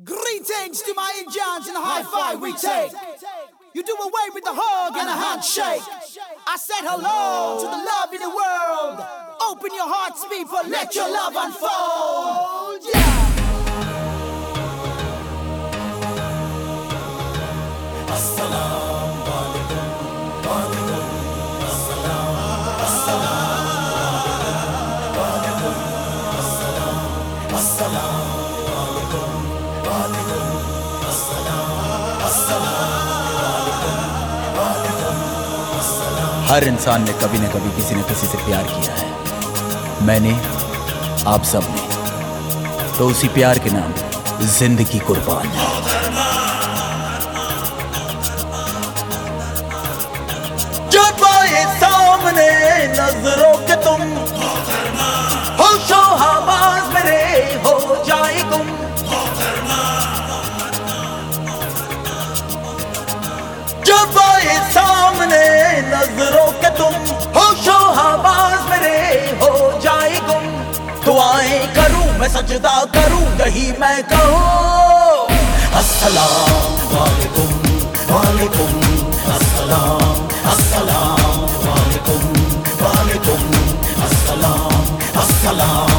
Greetings to my Indians in the high five we take. You do away with the hug and a handshake. I said hello to the love in the world. Open your hearts, people, let your love unfold. हर इंसान ने कभी न कभी किसी न किसी से प्यार किया है। मैंने, आप सबने। तो उसी प्यार के नाम ज़िंदगी कुर्बान। जो सामने नज़रों के तुम मैं सजदा करूँ यही मैं कहूँ, अस्सलाम वालेकुम वालेकुम, अस्सलाम अस्सलाम वालेकुम वालेकुम, अस्सलाम अस्सलाम।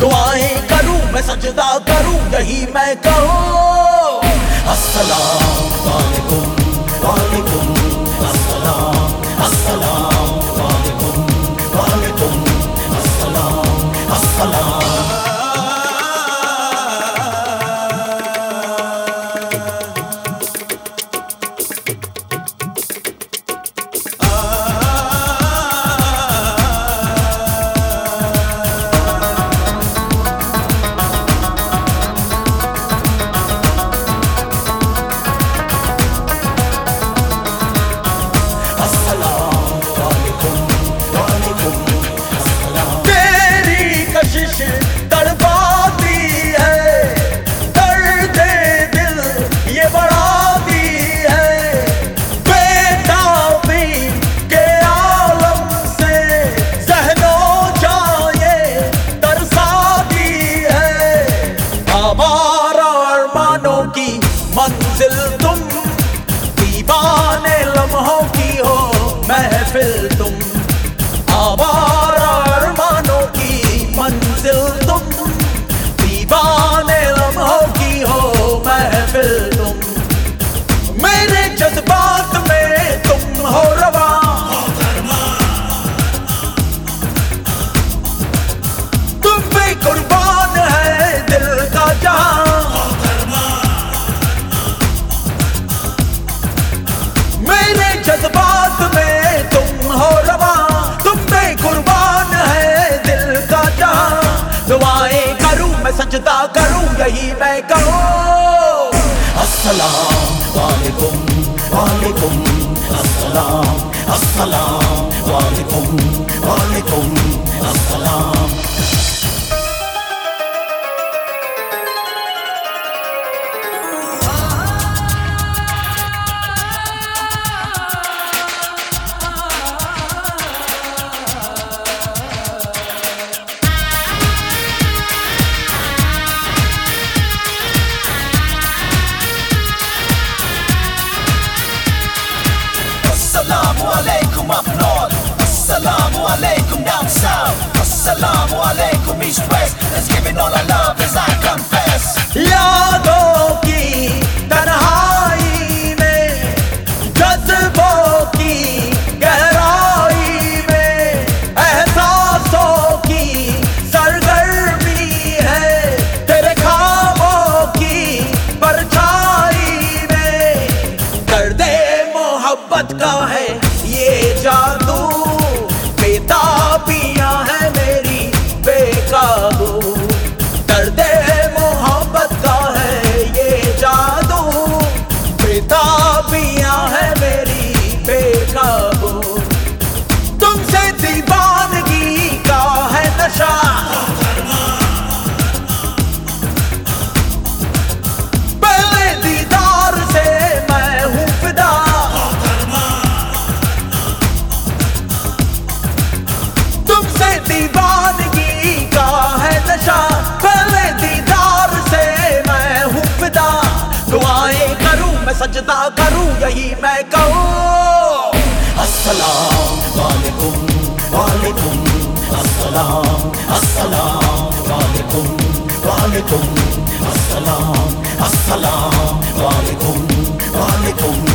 दुआएँ करूँ मैं सजदा करूँ यही मैं कहूँ। अस्सलाम वालेकुम वालेकुम तड़पाती है। दर्द दिल, ये बढ़ाती है। बेताबी के आलम से जहनो जाए, तरसाती है। हमारा अरमानों की मंजिल तुम, दीवाने लम्हों की हो महफिल तुम। आवारा अरमानों की मंजिल सजदा करूँ यही मैं करूँ अस्सलाम वालेकुम वालेकुम अस्सलाम अस्सलाम वालेकुम वालेकुम। नहीं मैं कहूँ। अस्सलाम वालेकुम वालेकुम अस्सलाम अस्सलाम वालेकुम वालेकुम अस्सलाम अस्सलाम वालेकुम वालेकुम।